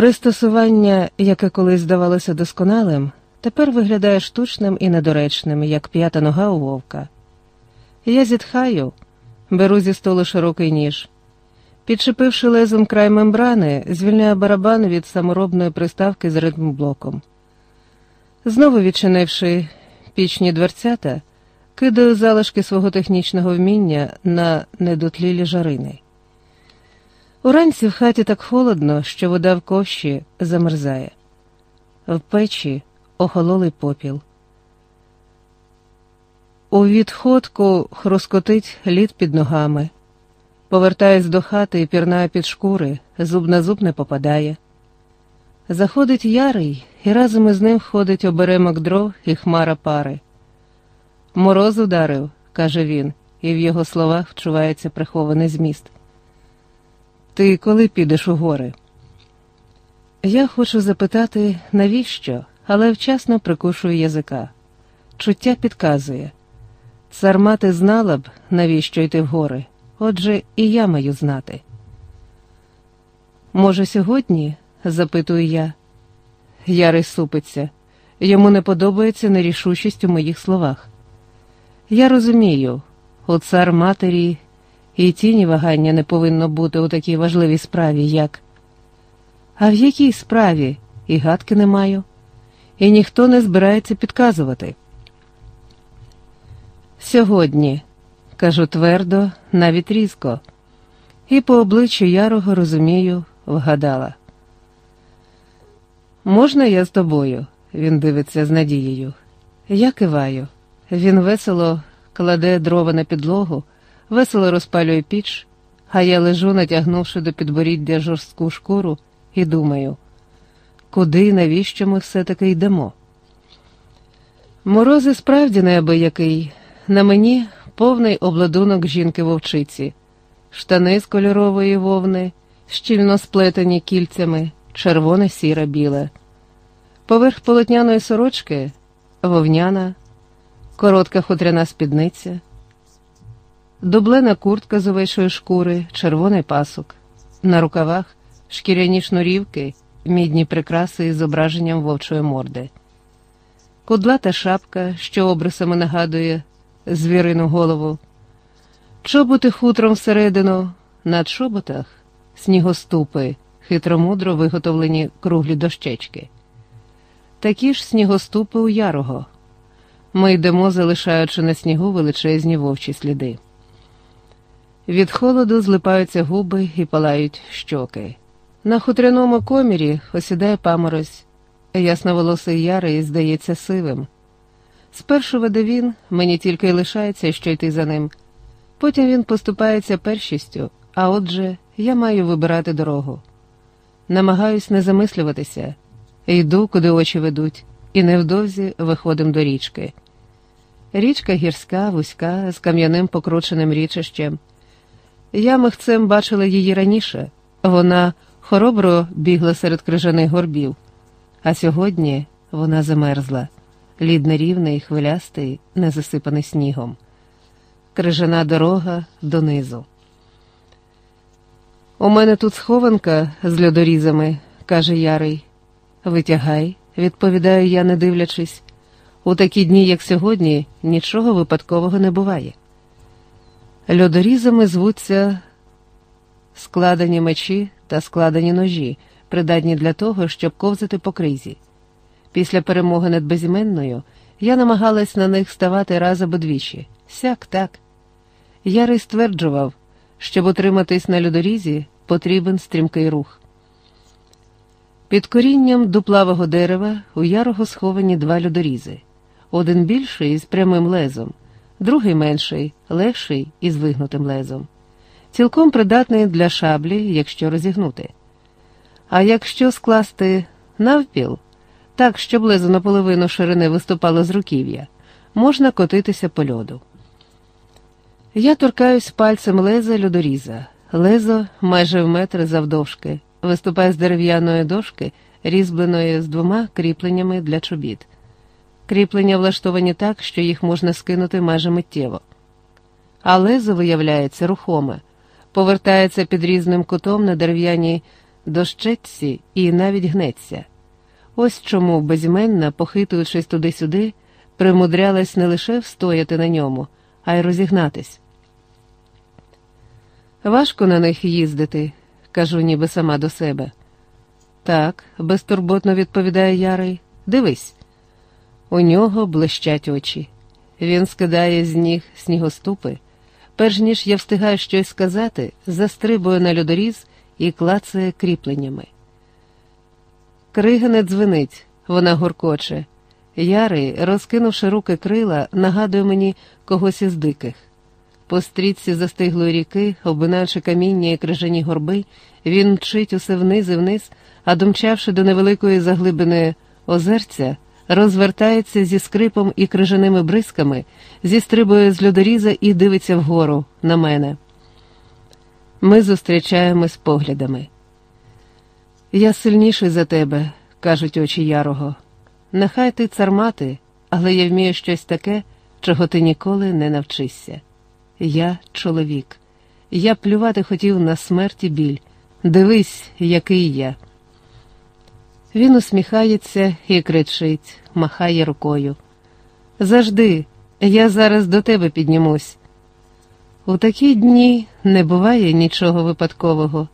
Пристосування, яке колись здавалося досконалим, тепер виглядає штучним і недоречним, як п'ята нога у вовка. Я зітхаю, беру зі столу широкий ніж. Підчепивши лезом край мембрани, звільняю барабан від саморобної приставки з ритмблоком. Знову відчинивши пічні дверцята, кидаю залишки свого технічного вміння на недотлілі жарини. Уранці в хаті так холодно, що вода в ковші замерзає, в печі охололий попіл. У відходку хрускотить лід під ногами. Повертаюсь до хати і пірнаю під шкури, зуб на зуб не попадає. Заходить ярий, і разом із ним ходить оберемок дров і хмара пари. Мороз ударив, каже він, і в його словах вчувається прихований зміст. Ти коли підеш у гори? Я хочу запитати, навіщо, але вчасно прикушую язика. Чуття підказує. Цар мати знала б, навіщо йти в гори, отже, і я маю знати. Може, сьогодні? запитую я. Ярий супиться. Йому не подобається нерішучість у моїх словах. Я розумію, у цар матері і тіні вагання не повинно бути у такій важливій справі, як. А в якій справі і гадки не маю, і ніхто не збирається підказувати. Сьогодні, кажу твердо, навіть різко, і по обличчю ярого розумію, вгадала. Можна я з тобою? Він дивиться з надією. Я киваю. Він весело кладе дрова на підлогу, весело розпалює піч, а я лежу, натягнувши до підборіддя жорстку шкуру, і думаю, куди і навіщо ми все-таки йдемо? Морози справді неабиякий. На мені повний обладунок жінки вовчиці, штани з кольорової вовни, щільно сплетені кільцями, червоне, сіре, біле. Поверх полотняної сорочки вовняна, коротка хутряна спідниця, дублена куртка з овечої шкури, червоний пасок, на рукавах шкіряні шнурівки, мідні прикраси із зображенням вовчої морди, кудлата шапка, що обрисами нагадує звірину голову, чоботи хутром всередину, на чоботах снігоступи, хитромудро виготовлені круглі дощечки. Такі ж снігоступи у ярого. Ми йдемо, залишаючи на снігу величезні вовчі сліди. Від холоду злипаються губи і палають щоки. На хутряному комірі осідає паморозь, ясноволосий ярий здається сивим. Спершу веде він, мені тільки й лишається, що йти за ним. Потім він поступається першістю, а отже, я маю вибирати дорогу. Намагаюсь не замислюватися, йду, куди очі ведуть, і невдовзі виходимо до річки. Річка гірська, вузька, з кам'яним покрученим річищем. Я михцем бачила її раніше, вона хоробро бігла серед крижаних горбів, а сьогодні вона замерзла лід нерівний, хвилястий, не засипаний снігом, крижана дорога донизу. У мене тут схованка з льодорізами, каже Ярий. Витягай, відповідаю я, не дивлячись. У такі дні, як сьогодні, нічого випадкового не буває. Льодорізами звуться складені мечі та складені ножі, придатні для того, щоб ковзати по кризі. Після перемоги над безіменною я намагалась на них ставати раз або двічі. Сяк так. Ярий стверджував, щоб утриматись на льодорізі, потрібен стрімкий рух. Під корінням дуплавого дерева у ярого сховані два льодорізи один більший з прямим лезом, другий менший, легший із вигнутим лезом, цілком придатний для шаблі, якщо розігнути. А якщо скласти навпіл, так, щоб лезо наполовину ширини виступало з руків'я, можна котитися по льоду. Я торкаюсь пальцем леза льодоріза, лезо майже в метр завдовжки, виступає з дерев'яної дошки, різьбленої з двома кріпленнями для чобіт. Кріплення влаштовані так, що їх можна скинути майже миттєво. А лезо, виявляється, рухоме, повертається під різним кутом на дерев'яній дощеться і навіть гнеться. Ось чому безіменна, похитуючись туди-сюди, примудрялась не лише встояти на ньому, а й розігнатись. Важко на них їздити, кажу ніби сама до себе. Так, безтурботно відповідає Ярий. Дивись. У нього блищать очі. Він скидає з ніг снігоступи. Перш ніж я встигаю щось сказати, застрибує на льодоріз і клацає кріпленнями. Крига не дзвенить, вона гуркоче. Ярий, розкинувши руки крила, нагадує мені когось із диких. По стрітці застиглої ріки, обминаючи каміння і крижані горби, він мчить усе вниз і вниз, а домчавши до невеликої заглибини озерця, розвертається зі скрипом і крижаними бризками, зістрибує з льодоріза і дивиться вгору на мене. Ми зустрічаємось поглядами. Я сильніший за тебе, кажуть очі ярого. Нехай ти цармати, але я вмію щось таке, чого ти ніколи не навчишся. Я чоловік. Я плювати хотів на смерті біль. Дивись, який я. Він усміхається і кричить, махає рукою. Завжди, я зараз до тебе піднімусь. У такі дні не буває нічого випадкового.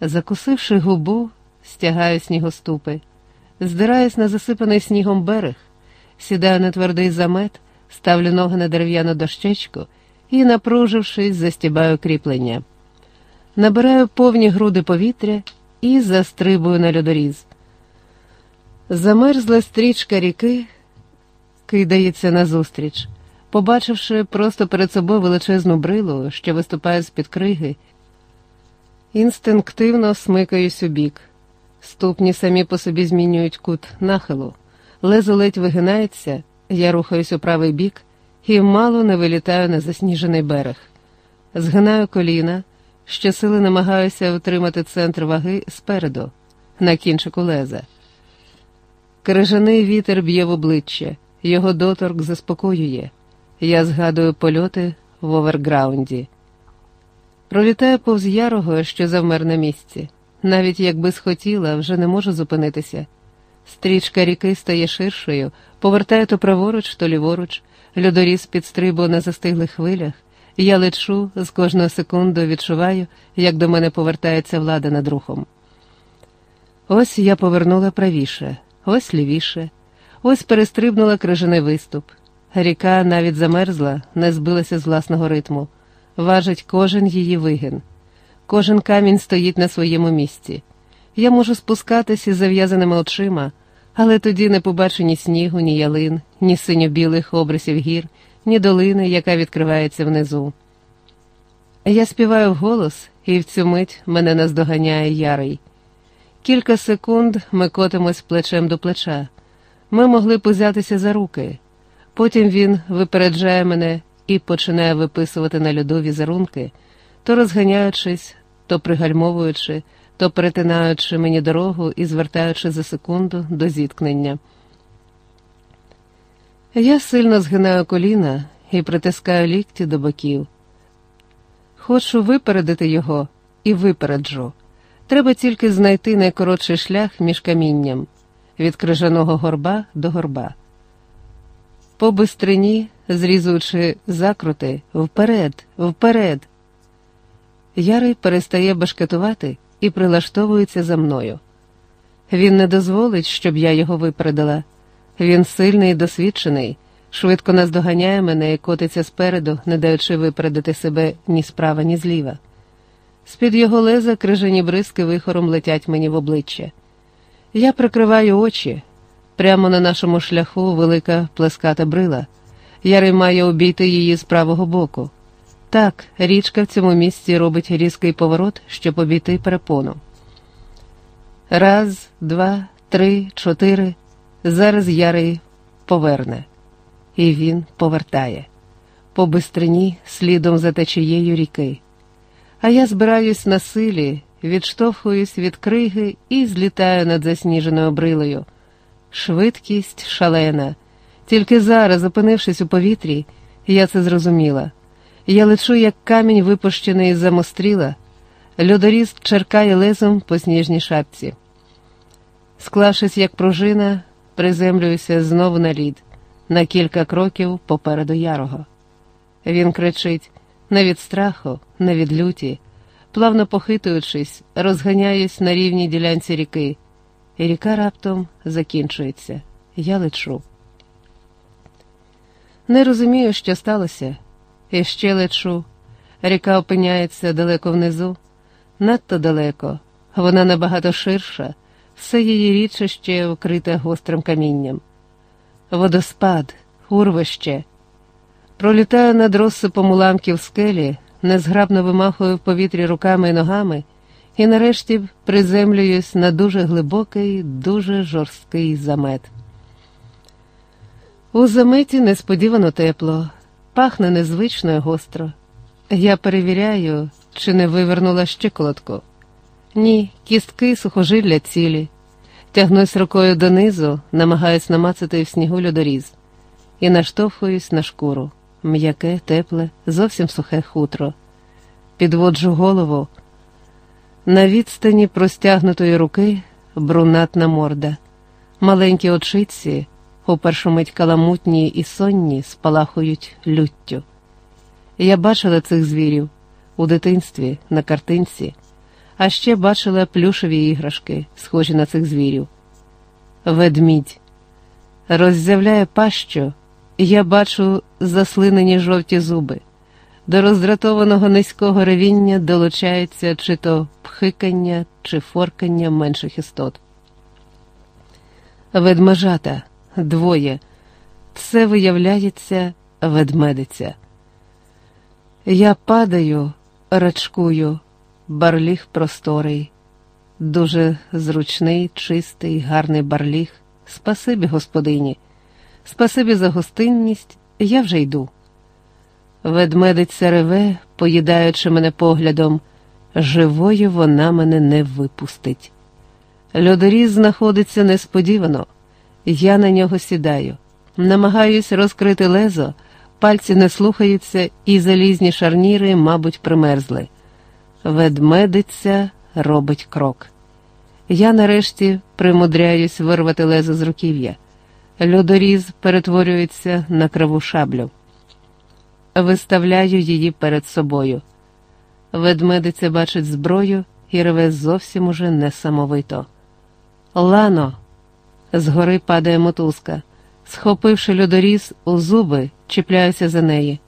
Закусивши губу, стягаю снігоступи, здираюсь на засипаний снігом берег, сідаю на твердий замет, ставлю ноги на дерев'яну дощечку і, напружившись, застібаю кріплення. Набираю повні груди повітря і застрибую на льодоріз. Замерзла стрічка ріки, кидається назустріч. Побачивши просто перед собою величезну брилу, що виступає з-під криги, інстинктивно смикаюсь у бік. Ступні самі по собі змінюють кут нахилу, лезо ледь вигинається, я рухаюсь у правий бік і мало не вилітаю на засніжений берег. Згинаю коліна, щосили намагаюся утримати центр ваги спереду, на кінчику леза. Крижаний вітер б'є в обличчя, його доторк заспокоює. Я згадую польоти в оверграунді. Пролітаю повз ярого, що завмер на місці. Навіть якби схотіла, вже не можу зупинитися. Стрічка ріки стає ширшою, повертає то праворуч, то ліворуч, льодоріз підстрибує на застиглих хвилях. Я лечу, з кожною секундою відчуваю, як до мене повертається влада над рухом. Ось я повернула правіше, ось лівіше, ось перестрибнула крижаний виступ. Ріка навіть замерзла, не збилася з власного ритму, важить кожен її вигин. Кожен камінь стоїть на своєму місці. Я можу спускатися із зав'язаними очима, але тоді не побачу ні снігу, ні ялин, ні синьо-білих обрисів гір, ні долини, яка відкривається внизу. Я співаю вголос, і в цю мить мене наздоганяє ярий. Кілька секунд ми котимось плечем до плеча. Ми могли б узятися за руки. Потім він випереджає мене і починає виписувати на льоду візерунки, то розганяючись, то пригальмовуючи, то перетинаючи мені дорогу і звертаючи за секунду до зіткнення. Я сильно згинаю коліна і притискаю лікті до боків. Хочу випередити його і випереджу. Треба тільки знайти найкоротший шлях між камінням від крижаного горба до горба. По бистрині, зрізуючи закрути, вперед, вперед. Ярий перестає башкетувати і прилаштовується за мною. Він не дозволить, щоб я його випередила. Він сильний і досвідчений, швидко наздоганяє мене і котиться спереду, не даючи випередити себе ні справа, ні зліва. З-під його леза крижані бризки вихором летять мені в обличчя. Я прикриваю очі. Прямо на нашому шляху велика плеската брила. Ярий має обійти її з правого боку. Так, річка в цьому місці робить різкий поворот, щоб обійти перепону. Раз, два, три, чотири. Зараз Ярий поверне. І він повертає по бистрині слідом за течією ріки. А я збираюсь на силі, відштовхуюсь від криги і злітаю над засніженою брилою. Швидкість шалена. Тільки зараз, опинившись у повітрі, я це зрозуміла. Я лечу, як камінь, випущений з за мостріла, Льодоріз черкає лезом по сніжній шапці. Склавшись, як пружина, приземлююся знову на лід, на кілька кроків попереду ярого. Він кричить не від страху, не від люті, плавно похитуючись, розганяюсь на рівній ділянці ріки, і ріка раптом закінчується. Я лечу. Не розумію, що сталося, і ще лечу. Ріка опиняється далеко внизу, надто далеко, вона набагато ширша, все її річище вкрите гострим камінням. Водоспад, урвище. Пролітаю над розсипом уламків скелі, незграбно вимахую в повітрі руками і ногами, і нарешті приземлююсь на дуже глибокий, дуже жорсткий замет. У заметі несподівано тепло, пахне незвично і гостро. Я перевіряю, чи не вивернула щиколотку. Ні, кістки сухожилля цілі. Тягнусь рукою донизу, намагаюсь намацати в снігу льодоріз, і наштовхуюсь на шкуру м'яке, тепле, зовсім сухе хутро. Підводжу голову. На відстані простягнутої руки брунатна морда, маленькі очиці, у першу мить каламутні і сонні, спалахують люттю. Я бачила цих звірів у дитинстві, на картинці, а ще бачила плюшеві іграшки, схожі на цих звірів. Ведмідь роззявляє пащу, я бачу заслинені жовті зуби. До роздратованого низького ревіння долучається чи то пхикання, чи форкання менших істот. Ведмежата двоє. Це виявляється ведмедиця. Я падаю, рачкую, барліг просторий, дуже зручний, чистий, гарний барліг. Спасибі, господині, спасибі за гостинність, я вже йду. Ведмедиця реве, поїдаючи мене поглядом, живою вона мене не випустить. Льодоріз знаходиться несподівано, я на нього сідаю, намагаюсь розкрити лезо, пальці не слухаються, і залізні шарніри, мабуть, примерзли. Ведмедиця робить крок. Я нарешті примудряюсь вирвати лезо з руків'я. Льодоріз перетворюється на криву шаблю. Виставляю її перед собою. Ведмедиця бачить зброю і реве зовсім уже несамовито. Лано! Згори падає мотузка. Схопивши льодоріз у зуби, чіпляюся за неї.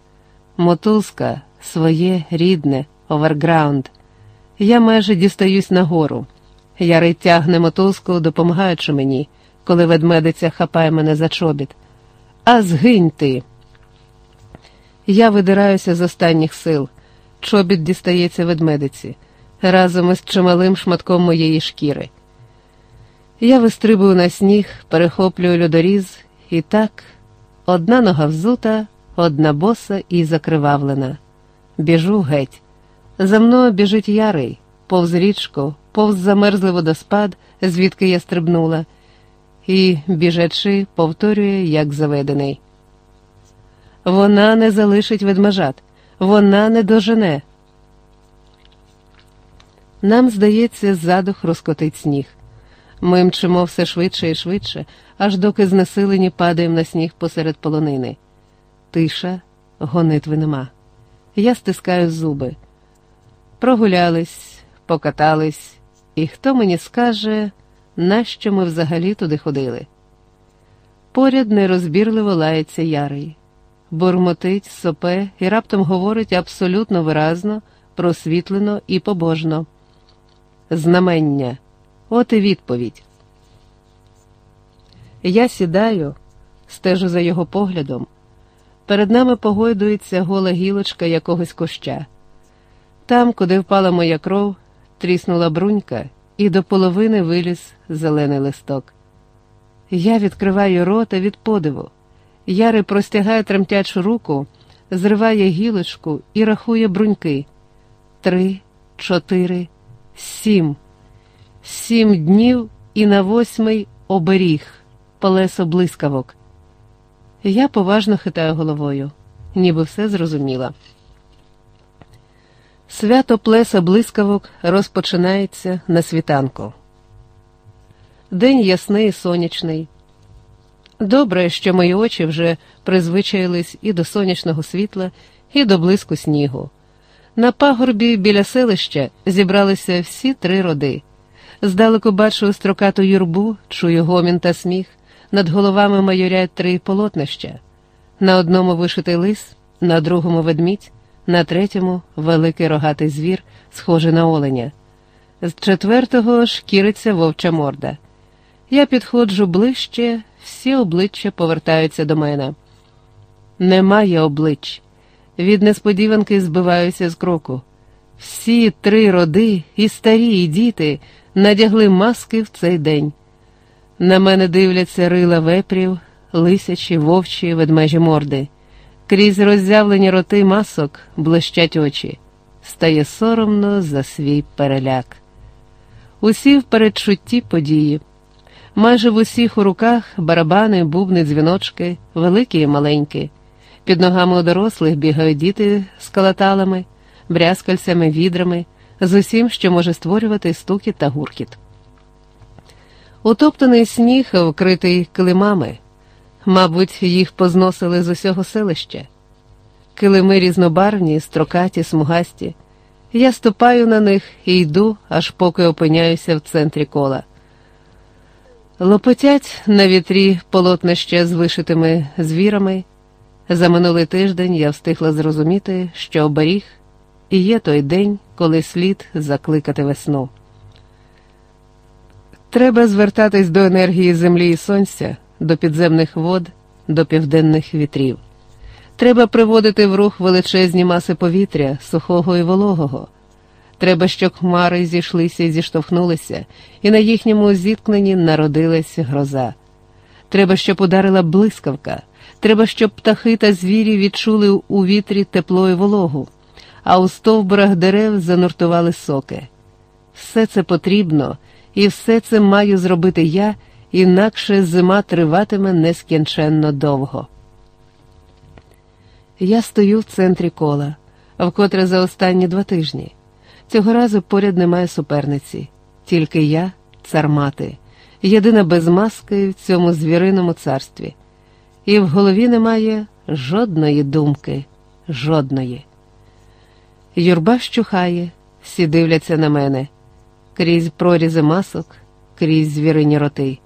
Мотузка своє рідне, оверграунд. Я майже дістаюсь нагору. Ярий тягне мотузку, допомагаючи мені, коли ведмедиця хапає мене за чобіт. А згинь ти. Я видираюся з останніх сил. Чобіт дістається ведмедиці разом із чималим шматком моєї шкіри. Я вистрибую на сніг, перехоплюю льодоріз, і так одна нога взута, одна боса і закривавлена. Біжу геть. За мною біжить ярий, повз річку, повз замерзлий водоспад, звідки я стрибнула, і, біжачи, повторює, як заведений. Вона не залишить ведмежат, вона не дожене. Нам, здається, ззаду хрускотить сніг. Ми мчимо все швидше і швидше, аж доки знесилені падаємо на сніг посеред полонини. Тиша, гонитви нема. Я стискаю зуби. Прогулялись, покатались, і хто мені скаже, нащо ми взагалі туди ходили? Поряд нерозбірливо лається ярий, бурмотить, сопе і раптом говорить абсолютно виразно, просвітлено і побожно. Знамення. От і відповідь. Я сідаю, стежу за його поглядом. Перед нами погойдується гола гілочка якогось куща. Там, куди впала моя кров, тріснула брунька, і до половини виліз зелений листок. Я відкриваю рота від подиву. Яри простягає тремтячу руку, зриває гілочку і рахує бруньки. Три, чотири, сім. Сім днів і на восьмий оберіг, полесо блискавок. Я поважно хитаю головою, ніби все зрозуміла. Свято плеса блискавок розпочинається на світанку. День ясний і сонячний. Добре, що мої очі вже призвичаїлись і до сонячного світла, і до блиску снігу. На пагорбі біля селища зібралися всі три роди. Здалеку бачу строкату юрбу, чую гомін та сміх, над головами майорять три полотнища. На одному вишитий лис, на другому ведмідь, на третьому великий рогатий звір, схожий на оленя. З четвертого шкіриться вовча морда. Я підходжу ближче, всі обличчя повертаються до мене. Немає облич. Від несподіванки збиваюся з кроку. Всі три роди, і старі, і діти, надягли маски в цей день. На мене дивляться рила вепрів, лисячі, вовчі, ведмежі морди. Крізь роззявлені роти масок блищать очі. Стає соромно за свій переляк. Усі в передчутті події. Майже в усіх у руках барабани, бубни, дзвіночки, великі і маленькі. Під ногами у дорослих бігають діти з калаталами, брязкальцями, відрами, з усім, що може створювати стукіт та гуркіт. Утоптаний сніг, вкритий килимами, мабуть, їх позносили з усього селища. Килими різнобарвні, строкаті, смугасті. Я ступаю на них і йду, аж поки опиняюся в центрі кола. Лопотять на вітрі полотнища з вишитими звірами. За минулий тиждень я встигла зрозуміти, що оберіг і є той день, коли слід закликати весну. Треба звертатись до енергії землі і сонця, до підземних вод, до південних вітрів. Треба приводити в рух величезні маси повітря, сухого і вологого. Треба, щоб хмари зійшлися і зіштовхнулися, і на їхньому зіткненні народилась гроза. Треба, щоб ударила блискавка, треба, щоб птахи та звірі відчули у вітрі тепло і вологу, а у стовбурах дерев зануртували соки. Все це потрібно, і все це маю зробити я, інакше зима триватиме нескінченно довго. Я стою в центрі кола, вкотре за останні два тижні. Цього разу поряд немає суперниці, тільки я, цар мати, єдина без маски в цьому звіриному царстві, і в голові немає жодної думки, жодної. Юрба щухає, всі дивляться на мене, крізь прорізи масок, крізь звірині роти.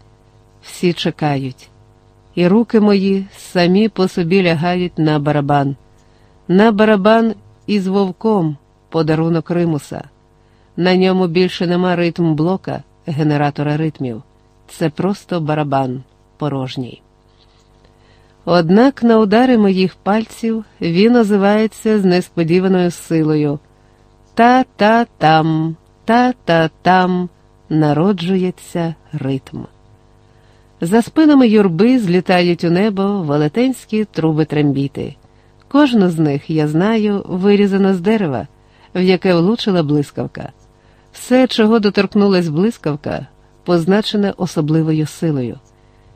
Всі чекають, і руки мої самі по собі лягають на барабан, на барабан із вовком подарунок Римуса. На ньому більше нема ритм блока, генератора ритмів. Це просто барабан порожній. Однак на удари моїх пальців він озивається з несподіваною силою. Та-та-там, та-та-там народжується ритм. За спинами юрби злітають у небо велетенські труби трембіти. Кожну з них, я знаю, вирізано з дерева в яке влучила блискавка. Все, чого доторкнулась блискавка, позначене особливою силою.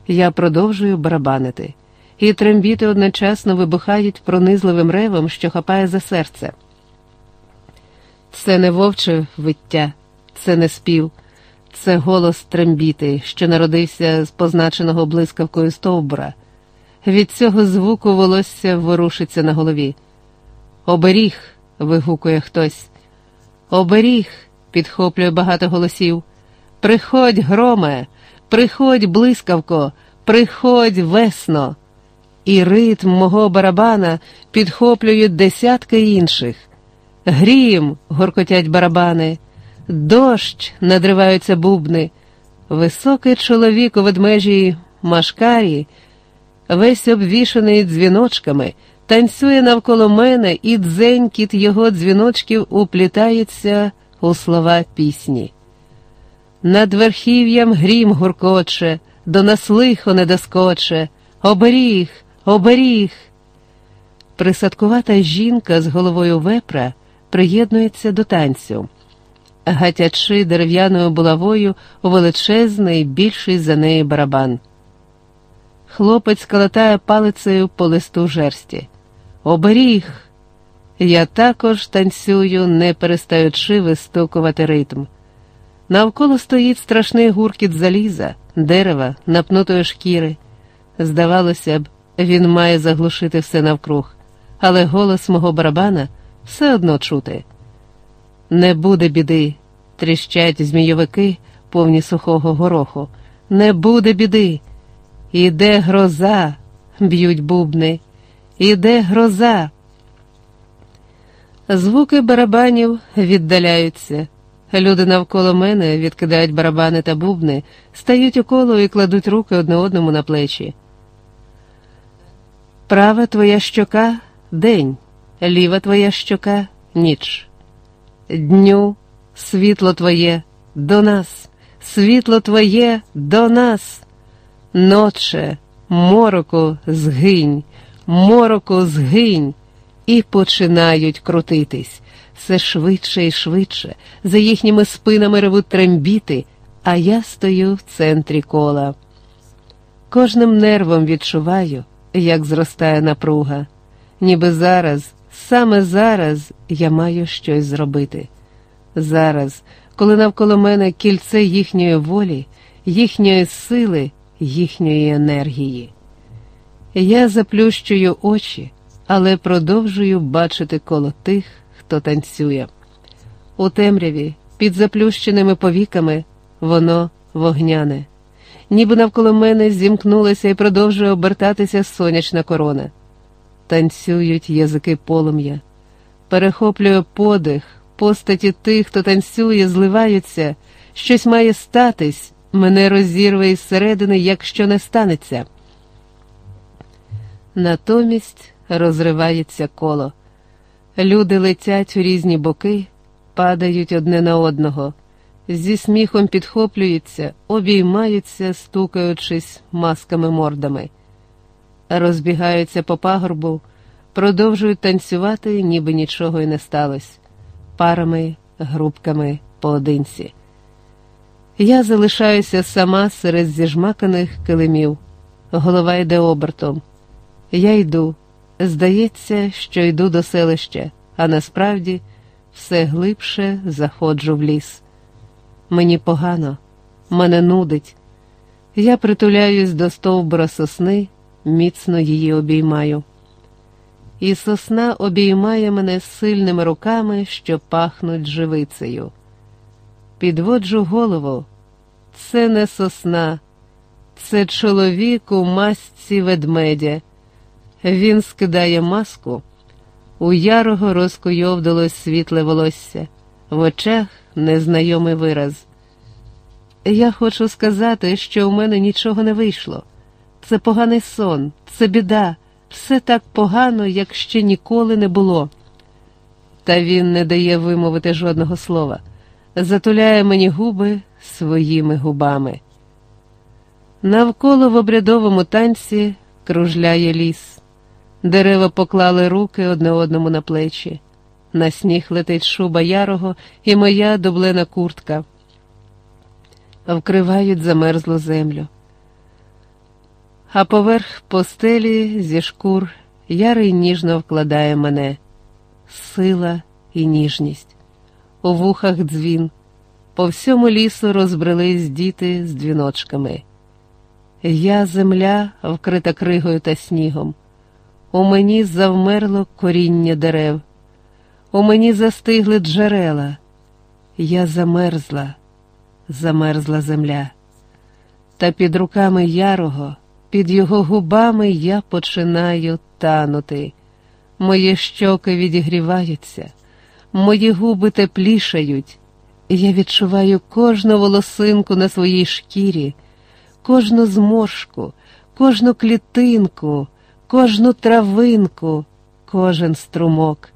Я продовжую барабанити, і трембіти одночасно вибухають пронизливим ревом, що хапає за серце. Це не вовче виття, це не спів, це голос трембіти, що народився з позначеного блискавкою стовбура. Від цього звуку волосся ворушиться на голові. Оберіг вигукує хтось. Оберіг, підхоплює багато голосів. Приходь, громе, приходь, блискавко, приходь весно. І ритм мого барабана підхоплюють десятки інших. Грім, горкотять барабани, дощ надриваються бубни, високий чоловік у ведмежій машкарі, весь обвішаний дзвіночками танцює навколо мене, і дзенькіт його дзвіночків уплітається у слова пісні. Над верхів'ям грім гуркоче, до нас лихо не доскоче, оберіг, оберіг. Присадкувата жінка з головою вепра приєднується до танцю, гатячи дерев'яною булавою величезний, більший за неї барабан. Хлопець калатає палицею по листу жерсті. Оберіг. Я також танцюю, не перестаючи вистукувати ритм. Навколо стоїть страшний гуркіт заліза, дерева, напнутої шкіри. Здавалося б, він має заглушити все навкруг, але голос мого барабана все одно чути. Не буде біди, тріщать змійовики, повні сухого гороху. Не буде біди. Іде гроза, б'ють бубни, іде гроза. Звуки барабанів віддаляються. Люди навколо мене відкидають барабани та бубни, стають у коло і кладуть руки одне одному на плечі. Права твоя щока день, ліва твоя щока ніч. Дню світло твоє до нас, світло твоє до нас. Ноче, мороку, згинь, мороку, згинь, і починають крутитись все швидше і швидше, за їхніми спинами ревуть трембіти, а я стою в центрі кола. Кожним нервом відчуваю, як зростає напруга, ніби зараз, саме зараз я маю щось зробити. Зараз, коли навколо мене кільце їхньої волі, їхньої сили, їхньої енергії. Я заплющую очі, але продовжую бачити коло тих, хто танцює. У темряві, під заплющеними повіками, воно вогняне, ніби навколо мене зімкнулася і продовжує обертатися сонячна корона. Танцюють язики полум'я, перехоплює подих, постаті тих, хто танцює, зливаються, щось має статись, мене розірве із середини, якщо не станеться. Натомість розривається коло. Люди летять у різні боки, падають одне на одного, зі сміхом підхоплюються, обіймаються, стукаючись масками мордами, розбігаються по пагорбу, продовжують танцювати, ніби нічого й не сталося, парами, групками, поодинці. Я залишаюся сама серед зіжмаканих килимів, голова йде обертом. Я йду. Здається, що йду до селища, а насправді все глибше заходжу в ліс. Мені погано, мене нудить. Я притуляюсь до стовбура сосни, міцно її обіймаю. І сосна обіймає мене сильними руками, що пахнуть живицею. Підводжу голову. Це не сосна, це чоловік у масці ведмедя. Він скидає маску, у ярого розкуйовдалось світле волосся, в очах незнайомий вираз. Я хочу сказати, що у мене нічого не вийшло. Це поганий сон, це біда, все так погано, як ще ніколи не було. Та він не дає вимовити жодного слова, затуляє мені губи своїми губами. Навколо в обрядовому танці кружляє ліс. Дерева поклали руки одне одному на плечі. На сніг летить шуба ярого і моя дублена куртка. Вкривають замерзлу землю. А поверх постелі зі шкур ярий ніжно вкладає мене сила і ніжність. У вухах дзвін, по всьому лісу розбрелись діти з дзвіночками. Я земля, вкрита кригою та снігом. У мені завмерло коріння дерев, у мені застигли джерела. Я замерзла, замерзла земля. Та під руками ярого, під його губами я починаю танути. Мої щоки відігріваються, мої губи теплішають, я відчуваю кожну волосинку на своїй шкірі, кожну зморшку, кожну клітинку кожну травинку, кожен струмок.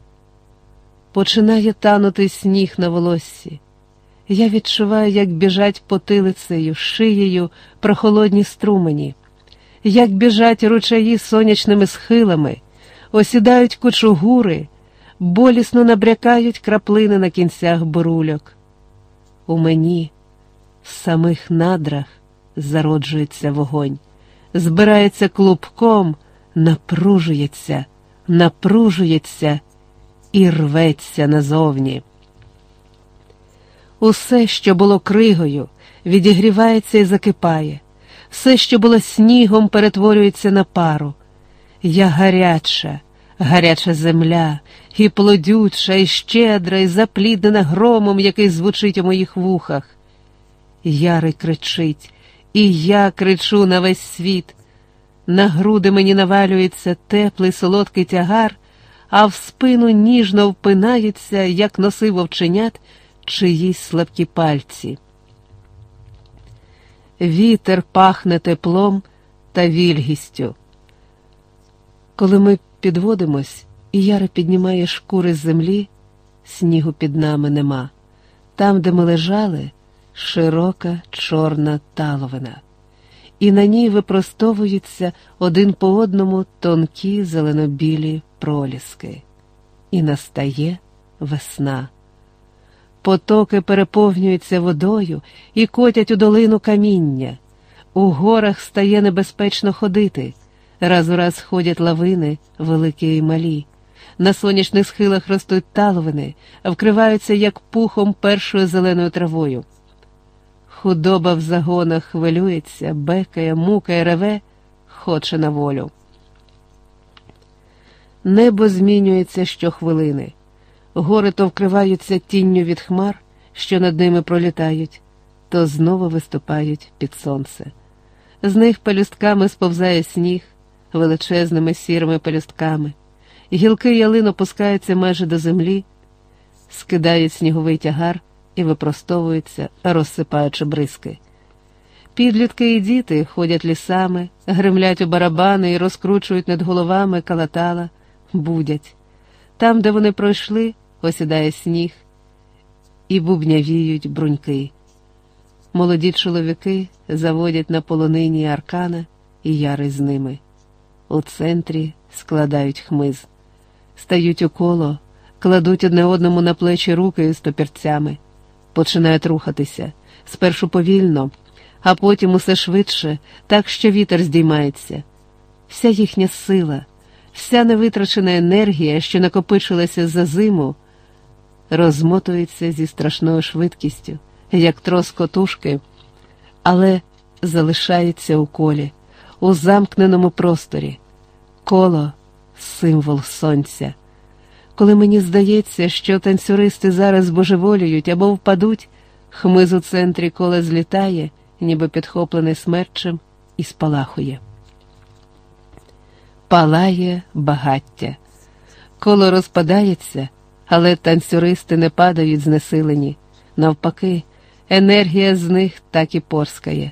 Починає танути сніг на волоссі. Я відчуваю, як біжать потилицею, шиєю прохолодні струмені, як біжать ручаї сонячними схилами, осідають кучугури, болісно набрякають краплини на кінцях бурульок. У мені, в самих надрах, зароджується вогонь, збирається клубком напружується, напружується і рветься назовні. Усе, що було кригою, відігрівається і закипає, все, що було снігом, перетворюється на пару. Я гаряча, гаряча земля, і плодюча, і щедра, і запліднена громом, який звучить у моїх вухах. Ярий кричить, і я кричу на весь світ. На груди мені навалюється теплий солодкий тягар, а в спину ніжно впинаються, як носив вовченят, чиїсь слабкі пальці. Вітер пахне теплом та вільгістю. Коли ми підводимось, і Яра піднімає шкури з землі, снігу під нами нема. Там, де ми лежали, широка чорна таловина, і на ній випростовуються один по одному тонкі зеленобілі проліски. І настає весна. Потоки переповнюються водою і котять у долину каміння. У горах стає небезпечно ходити. Раз у раз ходять лавини, великі і малі. На сонячних схилах ростуть таловини, вкриваються як пухом першою зеленою травою. Худоба в загонах хвилюється, бекає, мукає, реве, хоче на волю. Небо змінюється щохвилини. Гори то вкриваються тінню від хмар, що над ними пролітають, то знову виступають під сонце. З них пелюстками сповзає сніг, величезними сірими пелюстками, гілки ялин опускаються майже до землі, скидають сніговий тягар і випростовуються, розсипаючи бризки. Підлітки і діти ходять лісами, гремлять у барабани і розкручують над головами калатала, будять. Там, де вони пройшли, осідає сніг, і бубнявіють бруньки. Молоді чоловіки заводять на полонині аркана і яри з ними. У центрі складають хмиз, стають у коло, кладуть одне одному на плечі руки з топірцями, починають рухатися спершу повільно, а потім усе швидше, так що вітер здіймається. Вся їхня сила, вся невитрачена енергія, що накопичилася за зиму, розмотується зі страшною швидкістю, як трос котушки, але залишається у колі, у замкненому просторі. Коло символ сонця. Коли мені здається, що танцюристи зараз божеволюють або впадуть, хмиз у центрі кола злітає, ніби підхоплений смерчем, і спалахує. Палає багаття. Коло розпадається, але танцюристи не падають знесилені. Навпаки, енергія з них так і порскає.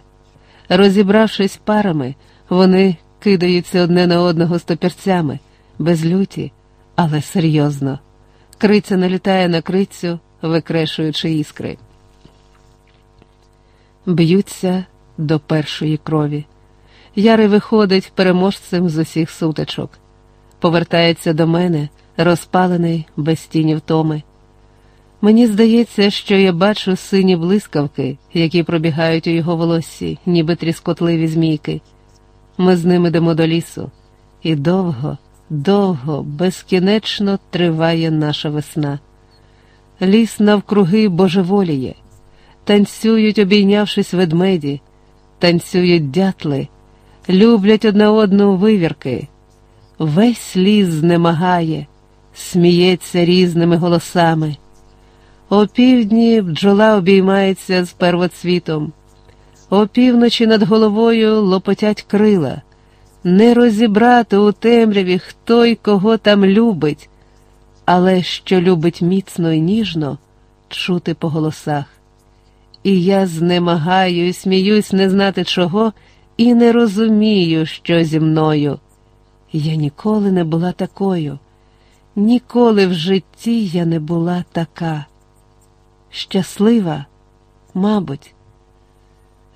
Розібравшись парами, вони кидаються одне на одного стопірцями, без люті, але серйозно. Криця налітає на крицю, викрешуючи іскри. Б'ються до першої крові. Ярий виходить переможцем з усіх сутичок, повертається до мене, розпалений без тіні втоми. Мені здається, що я бачу сині блискавки, які пробігають у його волоссі, ніби тріскотливі змійки. Ми з ним йдемо до лісу, і довго, довго, безкінечно триває наша весна. Ліс навкруги божеволіє, танцюють, обійнявшись ведмеді, танцюють дятли, люблять одна одну вивірки. Весь ліс знемагає, сміється різними голосами. О півдні бджола обіймається з первоцвітом. Опівночі над головою лопотять крила, не розібрати у темряві, хто й кого там любить, але що любить міцно і ніжно чути по голосах. І я знемагаю і сміюсь не знати чого, і не розумію, що зі мною. Я ніколи не була такою, ніколи в житті я не була така. Щаслива, мабуть.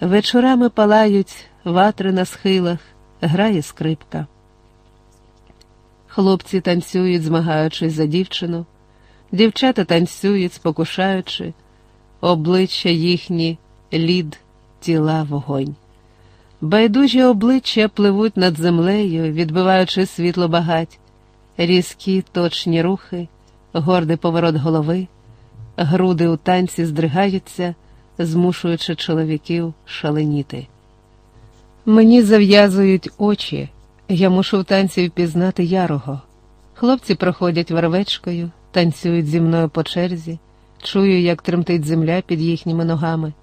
Вечорами палають ватри на схилах, грає скрипка. Хлопці танцюють, змагаючись за дівчину, дівчата танцюють, спокушаючи, обличчя їхні лід, тіла вогонь. Байдужі обличчя пливуть над землею, відбиваючи світло багать, різкі точні рухи, гордий поворот голови, груди у танці здригаються, змушуючи чоловіків шаленіти. Мені зав'язують очі, я мушу в танці впізнати ярого. Хлопці проходять вервечкою, танцюють зі мною по черзі, чую, як тремтить земля під їхніми ногами.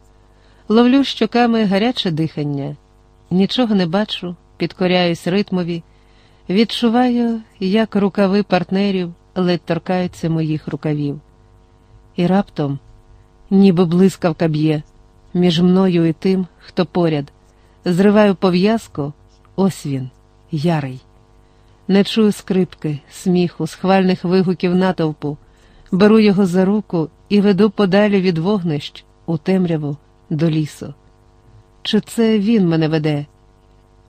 Ловлю щоками гаряче дихання, нічого не бачу, підкоряюсь ритмові, відчуваю, як рукави партнерів ледь торкаються моїх рукавів. І раптом, ніби блискавка б'є, між мною і тим, хто поряд, зриваю пов'язку, ось він, ярий. Не чую скрипки, сміху, схвальних вигуків натовпу, беру його за руку і веду подалі від вогнищ у темряву до лісу. Чи це він мене веде?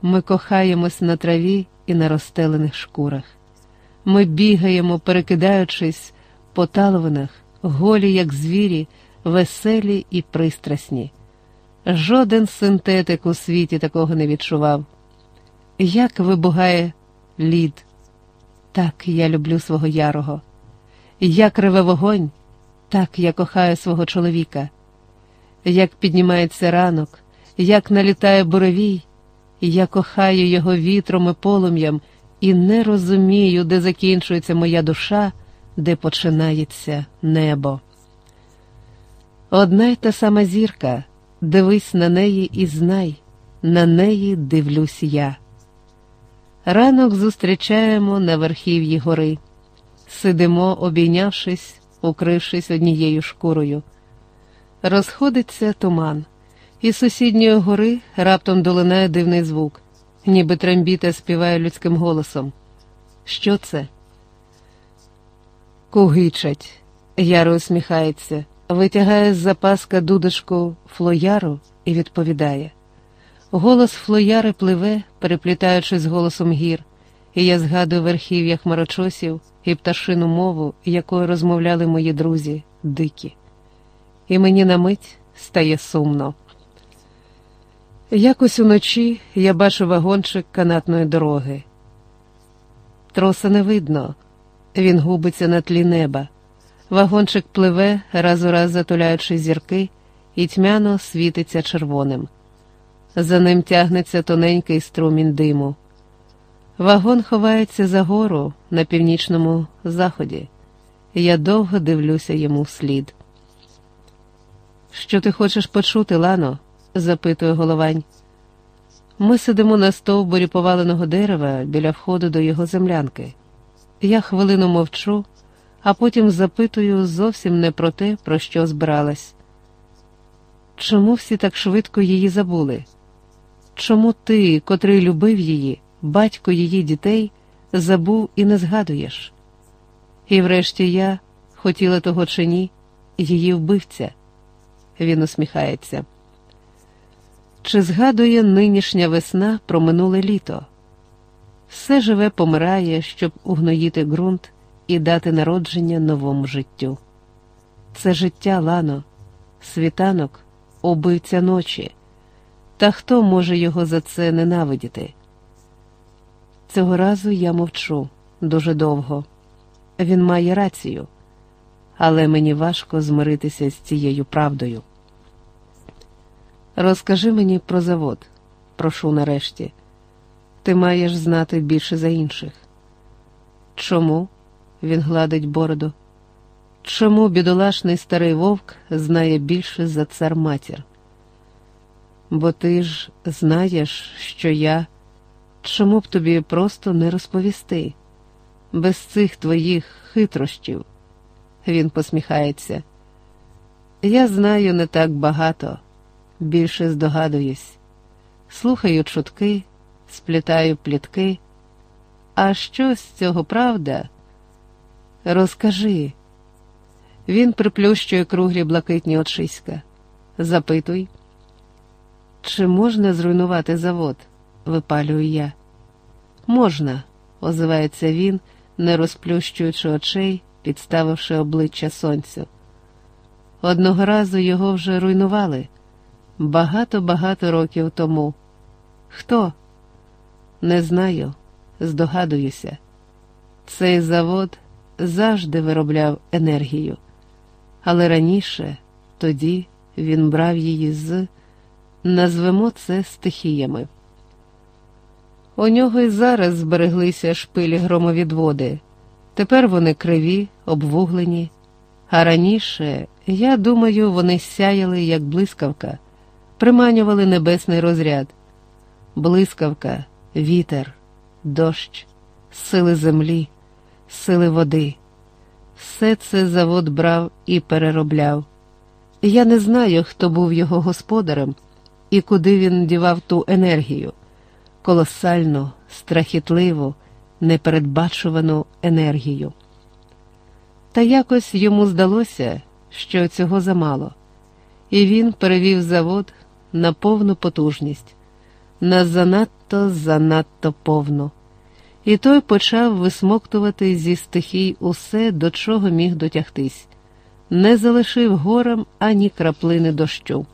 Ми кохаємось на траві і на розстелених шкурах. Ми бігаємо, перекидаючись по таловинах, голі, як звірі, веселі і пристрасні. Жоден синтетик у світі такого не відчував. Як вибугає лід, так я люблю свого ярого. Як реве вогонь, так я кохаю свого чоловіка. Як піднімається ранок, як налітає буревій, я кохаю його вітром і полум'ям і не розумію, де закінчується моя душа, де починається небо. Одна й та сама зірка, дивись на неї і знай, на неї дивлюсь я. Ранок зустрічаємо на верхів'ї гори, сидимо, обійнявшись, укрившись однією шкурою. Розходиться туман, і з сусідньої гори раптом долинає дивний звук, ніби трембіта співає людським голосом. Що це? Кугичать. Яро усміхається, витягає з запаска дудочку флояру і відповідає. Голос флояри пливе, переплітаючись з голосом гір, і я згадую верхів'я хмарочосів і пташину мову, якою розмовляли мої друзі, дикі. І мені на мить стає сумно. Якось уночі я бачу вагончик канатної дороги. Троса не видно, він губиться на тлі неба. Вагончик пливе, раз у раз затуляючи зірки, і тьмяно світиться червоним. За ним тягнеться тоненький струмінь диму. Вагон ховається за гору на північному заході. Я довго дивлюся йому вслід. Що ти хочеш почути, Лано? Запитує головань. Ми сидимо на стовбурі поваленого дерева біля входу до його землянки. Я хвилину мовчу, а потім запитую зовсім не про те, про що збиралась. Чому всі так швидко її забули? Чому ти, котрий любив її, батько її дітей, забув і не згадуєш? І врешті я, хотіла того чи ні, її вбивця. Він усміхається. Чи згадує нинішня весна про минуле літо? Все живе помирає, щоб угноїти ґрунт і дати народження новому життю. Це життя лано, світанок, убивця ночі. Та хто може його за це ненавидіти? Цього разу я мовчу дуже довго. Він має рацію, але мені важко змиритися з цією правдою. Розкажи мені про завод, прошу нарешті. Ти маєш знати більше за інших. Чому? він гладить бороду. Чому бідолашний старий вовк знає більше за цар матір? Бо ти ж знаєш, що я. Чому б тобі просто не розповісти? Без цих твоїх хитрощів. Він посміхається. Я знаю не так багато більше здогадуюсь. Слухаю чутки, сплітаю плітки. А що з цього правда? Розкажи. Він приплющує круглі блакитні очиська. Запитуй, чи можна зруйнувати завод? випалюю я. Можна, озивається він, не розплющуючи очей, підставивши обличчя сонцю. Одного разу його вже руйнували багато-багато років тому. Хто? Не знаю, здогадуюся. Цей завод завжди виробляв енергію. Але раніше, тоді він брав її з, назвемо це стихіями. У нього й зараз збереглися шпилі громовідводи. Тепер вони криві, обвуглені, а раніше, я думаю, вони сяяли, як блискавка, приманювали небесний розряд. Блискавка, вітер, дощ, сили землі, сили води. Все це завод брав і переробляв. Я не знаю, хто був його господарем і куди він дівав ту енергію, колосальну, страхітливу, непередбачувану енергію. Та якось йому здалося, що цього замало, і він перевів завод на повну потужність, на занадто занадто повну. І той почав висмоктувати зі стихій усе, до чого міг дотягтись, не залишив горам ані краплини дощу,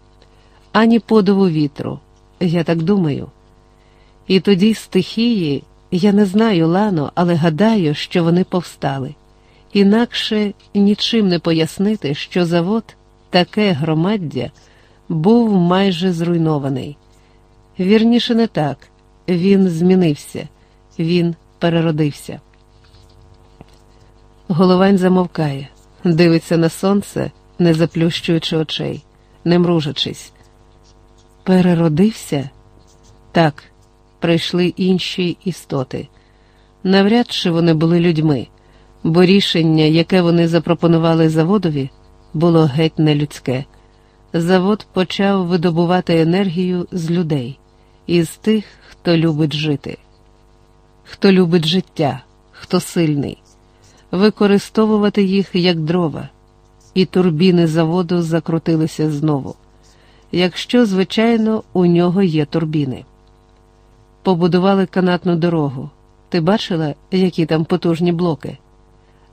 ані подову вітру, я так думаю. І тоді стихії, я не знаю Лано, але гадаю, що вони повстали. Інакше нічим не пояснити, що завод, таке громаддя, був майже зруйнований. Вірніше не так, він змінився, він переродився. Головань замовкає, дивиться на сонце, не заплющуючи очей, не мружачись. Переродився? Так, прийшли інші істоти. Навряд чи вони були людьми бо рішення, яке вони запропонували заводові, було геть нелюдське. Завод почав видобувати енергію з людей, із тих, хто любить жити, хто любить життя, хто сильний, використовувати їх як дрова, і турбіни заводу закрутилися знову. Якщо, звичайно, у нього є турбіни. Побудували канатну дорогу. Ти бачила, які там потужні блоки?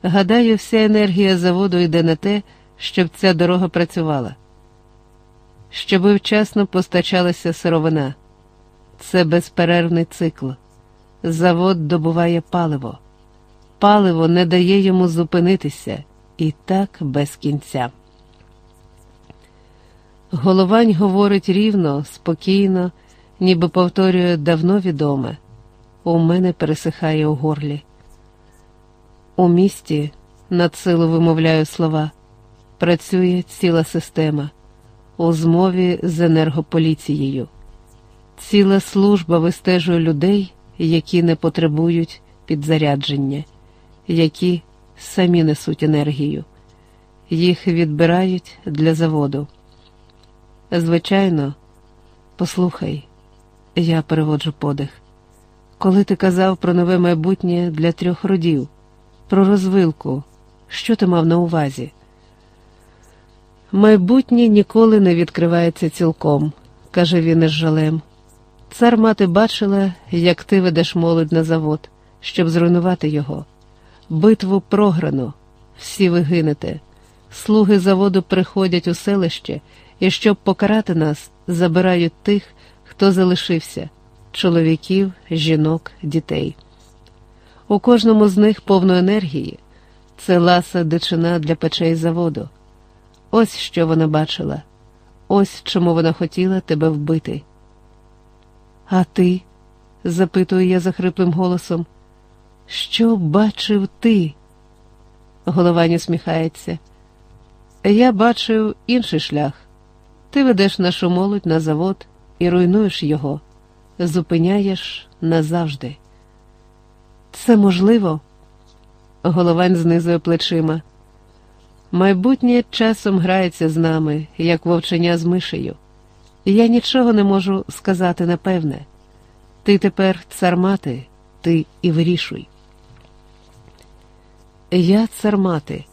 Гадаю, вся енергія заводу йде на те, щоб ця дорога працювала, щоби вчасно постачалася сировина. Це безперервний цикл. Завод добуває паливо, паливо не дає йому зупинитися і так без кінця. Головань говорить рівно, спокійно, ніби повторює давно відоме. У мене пересихає у горлі. У місті над силу вимовляю слова, працює ціла система у змові з енергополіцією. Ціла служба вистежує людей, які не потребують підзарядження, які самі несуть енергію, їх відбирають для заводу. Звичайно, послухай, я переводжу подих. Коли ти казав про нове майбутнє для трьох родів про розвилку. Що ти мав на увазі? Майбутнє ніколи не відкривається цілком, каже він із жалем. Цар мати бачила, як ти ведеш молодь на завод, щоб зруйнувати його. Битву програно, всі ви гинете. Слуги заводу приходять у селище і, щоб покарати нас, забирають тих, хто залишився чоловіків, жінок, дітей. У кожному з них повно енергії, це ласа дичина для печей заводу. Ось що вона бачила, ось чому вона хотіла тебе вбити. А ти? запитую я захриплим голосом. Що бачив ти? Головань усміхається. Я бачив інший шлях. Ти ведеш нашу молодь на завод і руйнуєш його, зупиняєш назавжди. Це можливо? Головань знизує плечима. Майбутнє часом грається з нами, як вовчення з мишею. Я нічого не можу сказати напевне. Ти тепер цармати, ти і вирішуй. Я цармати,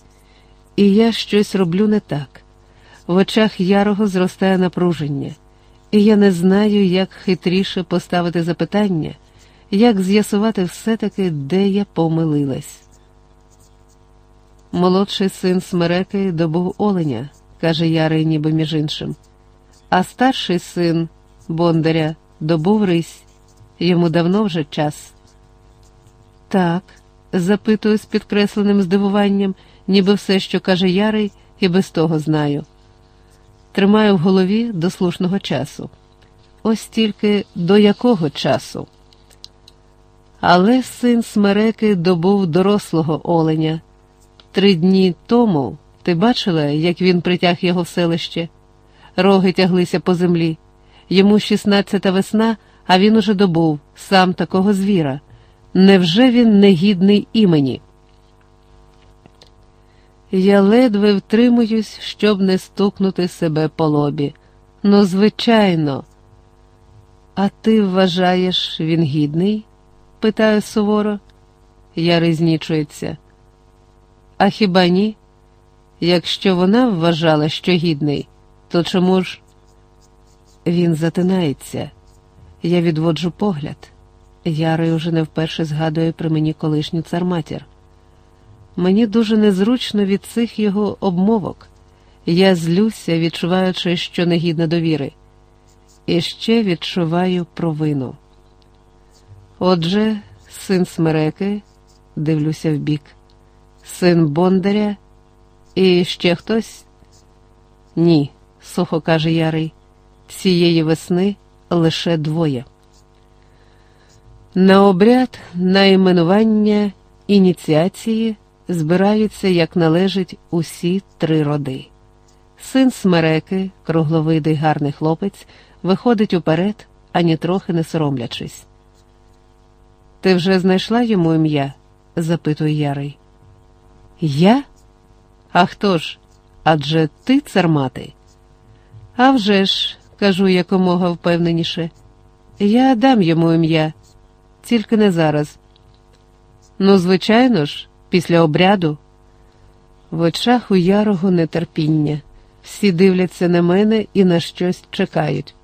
і я щось роблю не так. В очах ярого зростає напруження, і я не знаю, як хитріше поставити запитання як з'ясувати все-таки, де я помилилась. Молодший син Смереки добув оленя, каже Ярий, ніби між іншим, а старший син Бондаря добув рись, йому давно вже час. Так, запитую з підкресленим здивуванням, ніби все, що каже Ярий, і без того знаю. Тримаю в голові до слушного часу. Ось тільки до якого часу. Але син Смереки добув дорослого оленя. Три дні тому ти бачила, як він притяг його в селище? Роги тяглися по землі. Йому шістнадцята весна, а він уже добув сам такого звіра. Невже він негідний імені? Я ледве втримуюсь, щоб не стукнути себе по лобі. Ну, звичайно. А ти вважаєш, він гідний? питаю суворо. Я riзнічується. А хіба ні? Якщо вона вважала, що гідний, то чому ж? Він затинається. Я відводжу погляд. Ярий уже не вперше згадує при мені колишню царматір. Мені дуже незручно від цих його обмовок. Я злюся, відчуваючи, що негідна довіри, і ще відчуваю провину. Отже, син Смереки, дивлюся вбік, син Бондаря і ще хтось? Ні, сухо каже Ярий, цієї весни лише двоє. На обряд найменування ініціації збираються, як належить, усі три роди. Син Смереки, кругловидий гарний хлопець, виходить уперед, ані трохи не соромлячись. Ти вже знайшла йому ім'я? запитує Ярий. Я? А хто ж? Адже ти цармати? «А вже ж», – кажу якомога впевненіше, я дам йому ім'я, тільки не зараз. Ну, звичайно ж, після обряду. В очах у ярого нетерпіння. Всі дивляться на мене і на щось чекають.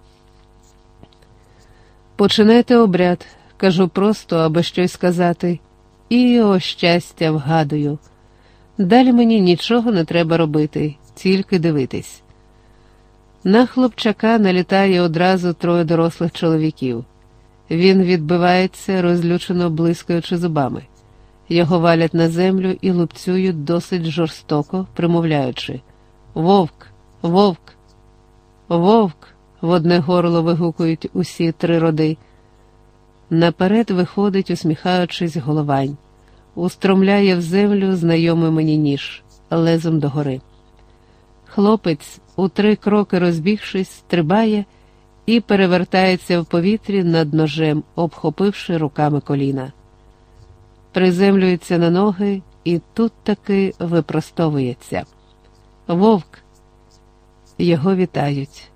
Починайте обряд, кажу просто, аби щось сказати, і о щастя вгадую. Далі мені нічого не треба робити, тільки дивитись. На хлопчака налітає одразу троє дорослих чоловіків. Він відбивається, розлючено блискаючи зубами. Його валять на землю і лупцюють досить жорстоко, примовляючи Вовк, вовк, вовк, в одне горло вигукують усі три роди. Наперед виходить, усміхаючись, головань, устромляє в землю знайомий мені ніж, лезом догори. Хлопець, у три кроки розбігшись, стрибає і перевертається в повітрі над ножем, обхопивши руками коліна. Приземлюється на ноги і тут таки випростовується. Вовк. Його вітають,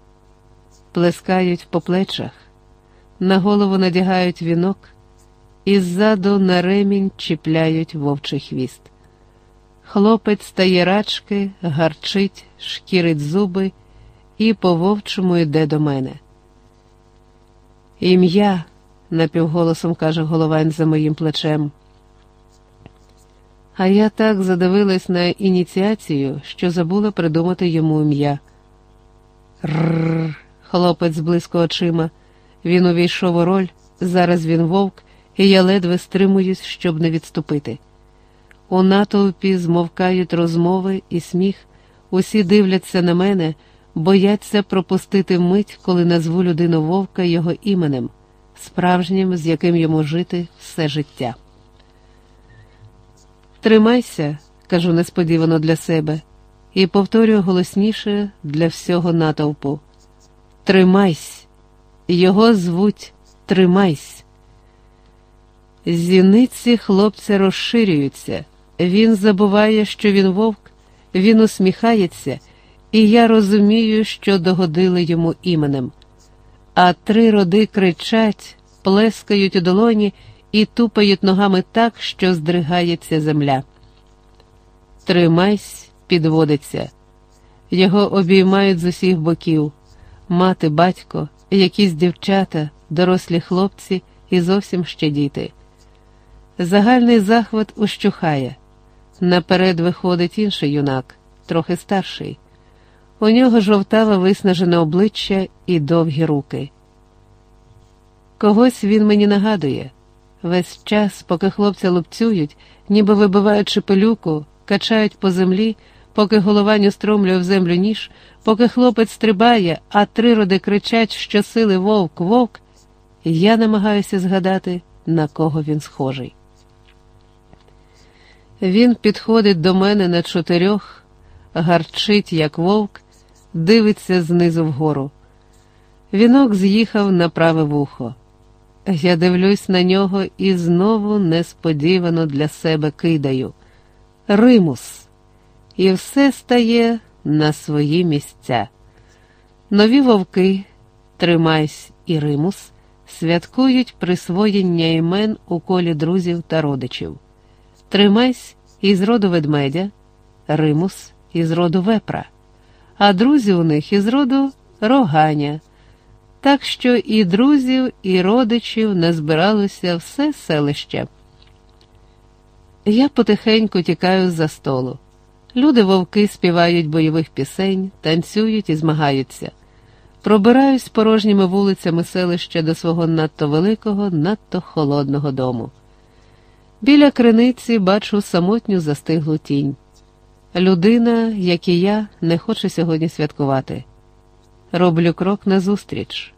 плескають по плечах, на голову надягають вінок і ззаду на ремінь чіпляють вовчий хвіст. Хлопець стає рачки, гарчить, шкірить зуби і по вовчому йде до мене. Ім'я, напівголосом каже головань за моїм плечем. А я так задивилась на ініціацію, що забула придумати йому ім'я. Рррр, хлопець близько очима. Він увійшов у роль, зараз він вовк, і я ледве стримуюсь, щоб не відступити. У натовпі змовкають розмови і сміх, усі дивляться на мене, бояться пропустити мить, коли назву людину вовка його іменем, справжнім, з яким йому жити все життя. Тримайся, кажу несподівано для себе, і повторюю голосніше для всього натовпу. Тримайсь, його звуть Тримайсь. Зіниці хлопця розширюються, він забуває, що він вовк, він усміхається, і я розумію, що догодили йому іменем. А три роди кричать, плескають у долоні і тупають ногами так, що здригається земля. Тримайсь, підводиться. Його обіймають з усіх боків мати, батько, якісь дівчата, дорослі хлопці і зовсім ще діти. Загальний захват ущухає. Наперед виходить інший юнак, трохи старший. У нього жовтаве виснажене обличчя і довгі руки. Когось він мені нагадує Весь час, поки хлопця лупцюють, ніби вибиваючи пилюку, качають по землі, поки голова не стромлює в землю ніж, поки хлопець стрибає, а три роди кричать, що сили вовк, вовк, я намагаюся згадати, на кого він схожий. Він підходить до мене на чотирьох, гарчить, як вовк, дивиться знизу вгору. Вінок з'їхав на праве вухо. Я дивлюсь на нього і знову несподівано для себе кидаю. Римус. І все стає на свої місця. Нові вовки, тримайсь і Римус, святкують присвоєння імен у колі друзів та родичів. Тримайсь із роду ведмедя, Римус із роду вепра, а друзі у них із роду роганя. Так що і друзів, і родичів не збиралося все селище. Я потихеньку тікаю за столу. Люди вовки співають бойових пісень, танцюють і змагаються. Пробираюсь порожніми вулицями селища до свого надто великого, надто холодного дому. Біля криниці бачу самотню застиглу тінь. Людина, як і я, не хоче сьогодні святкувати. Роблю крок назустріч.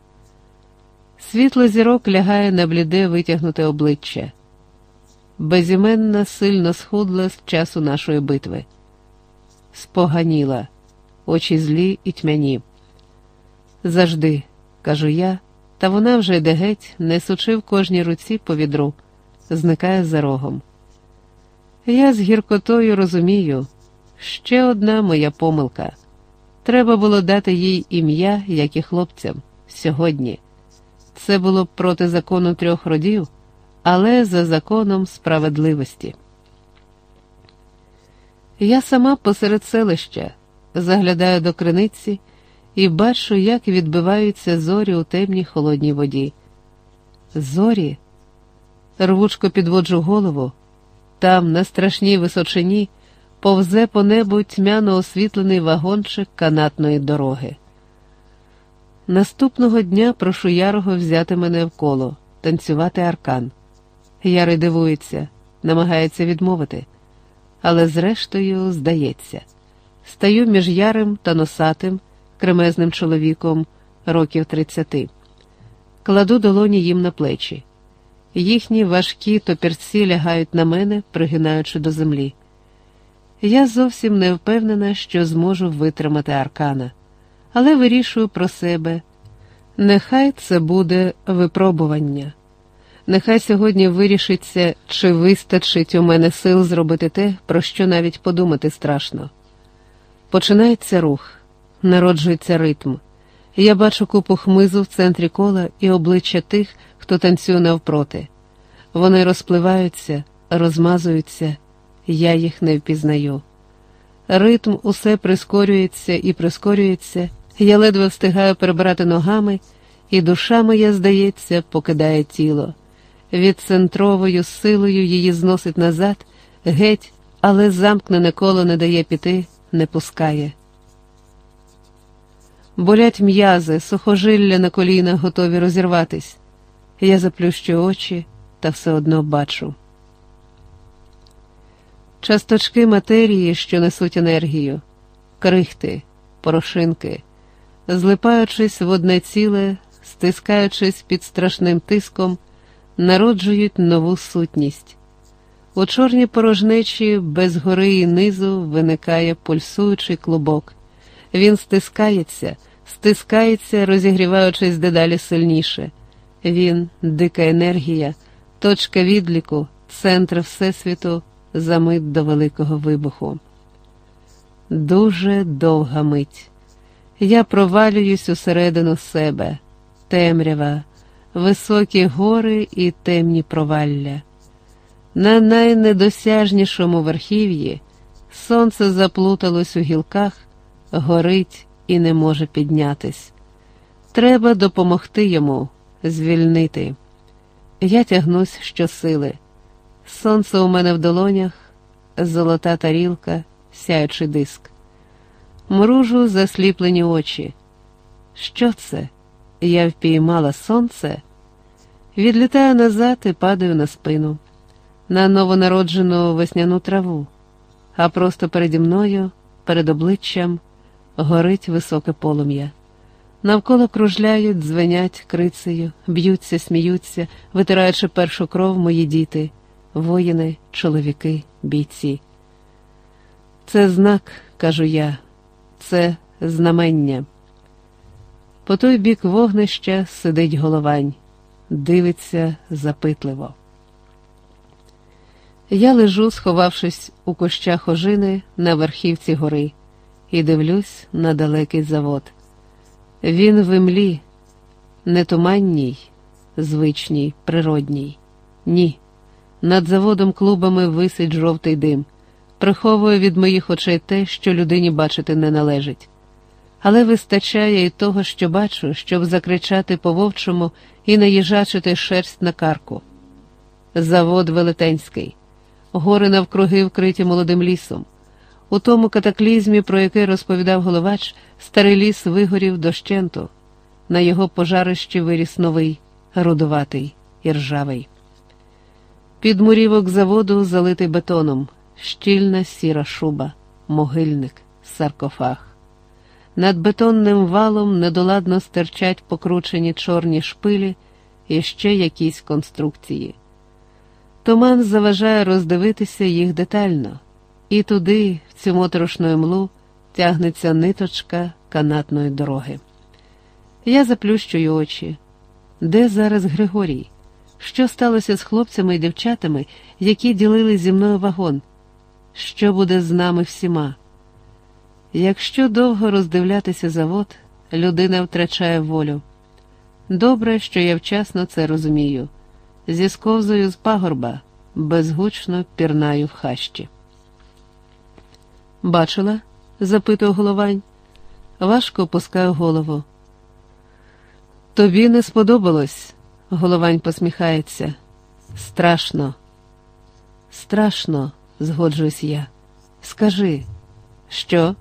Світло зірок лягає на бліде витягнуте обличчя. Безіменна сильно схудла з часу нашої битви. Споганіла, очі злі і тьмяні. Завжди, кажу я, та вона вже йде геть, несучи в кожній руці по відру, зникає за рогом. Я з гіркотою розумію, ще одна моя помилка. Треба було дати їй ім'я, як і хлопцям, сьогодні. Це було б проти закону трьох родів, але за законом справедливості. Я сама посеред селища заглядаю до криниці і бачу, як відбиваються зорі у темній холодній воді. Зорі, рвучко підводжу голову, там, на страшній височині, повзе по небу тьмяно освітлений вагончик канатної дороги. Наступного дня прошу Ярого взяти мене в коло, танцювати аркан. Ярий дивується, намагається відмовити, але зрештою здається, стаю між ярим та носатим, кремезним чоловіком років тридцяти, кладу долоні їм на плечі. Їхні важкі топірці лягають на мене, пригинаючи до землі. Я зовсім не впевнена, що зможу витримати аркана, але вирішую про себе. Нехай це буде випробування. Нехай сьогодні вирішиться, чи вистачить у мене сил зробити те, про що навіть подумати страшно. Починається рух, народжується ритм. Я бачу купу хмизу в центрі кола і обличчя тих, хто танцює навпроти. Вони розпливаються, розмазуються, я їх не впізнаю. Ритм усе прискорюється і прискорюється, я ледве встигаю перебирати ногами, і душа моя, здається, покидає тіло. Відцентровою силою її зносить назад, геть, але замкнене коло не дає піти, не пускає. Болять м'язи, сухожилля на колінах готові розірватись. Я заплющу очі та все одно бачу. Часточки матерії, що несуть енергію, крихти, порошинки, злипаючись в одне ціле, стискаючись під страшним тиском, народжують нову сутність. У чорній порожнечі без гори і низу виникає пульсуючий клубок. Він стискається, стискається, розігріваючись дедалі сильніше. Він дика енергія, точка відліку, центр Всесвіту за мить до великого вибуху. Дуже довга мить. Я провалююсь усередину себе, темрява, високі гори і темні провалля. На найнедосяжнішому верхів'ї сонце заплуталось у гілках, горить і не може піднятись. Треба допомогти йому, звільнити. Я тягнусь щосили. Сонце у мене в долонях, золота тарілка, сяючий диск. Мружу засліплені очі. Що це? Я впіймала сонце. Відлітаю назад і падаю на спину, на новонароджену весняну траву, а просто переді мною, перед обличчям, горить високе полум'я. Навколо кружляють, дзвенять крицею, б'ються, сміються, витираючи першу кров мої діти, воїни, чоловіки, бійці. Це знак, кажу я, це знамення. По той бік вогнища сидить головань, дивиться запитливо. Я лежу, сховавшись у кущах ожини на верхівці гори, і дивлюсь на далекий завод. Він в імлі, не туманній, звичній, природній. Ні. Над заводом клубами висить жовтий дим, приховує від моїх очей те, що людині бачити не належить. Але вистачає і того, що бачу, щоб закричати по вовчому і наїжачити шерсть на карку. Завод Велетенський, гори навкруги вкриті молодим лісом. У тому катаклізмі, про який розповідав головач, старий ліс вигорів дощенту. На його пожарищі виріс новий, рудуватий і ржавий. Під мурівок заводу залитий бетоном, щільна сіра шуба, могильник, саркофаг. Над бетонним валом недоладно стирчать покручені чорні шпилі і ще якісь конструкції. Туман заважає роздивитися їх детально, і туди, в цю моторошну млу, тягнеться ниточка канатної дороги. Я заплющую очі. Де зараз Григорій? Що сталося з хлопцями і дівчатами, які ділили зі мною вагон? Що буде з нами всіма? Якщо довго роздивлятися завод, людина втрачає волю. Добре, що я вчасно це розумію. Зісковзую з пагорба, безгучно пірнаю в хащі. Бачила? запитує головань. Важко опускаю голову. Тобі не сподобалось, головань посміхається. Страшно. Страшно, згоджуюсь я. Скажи, що?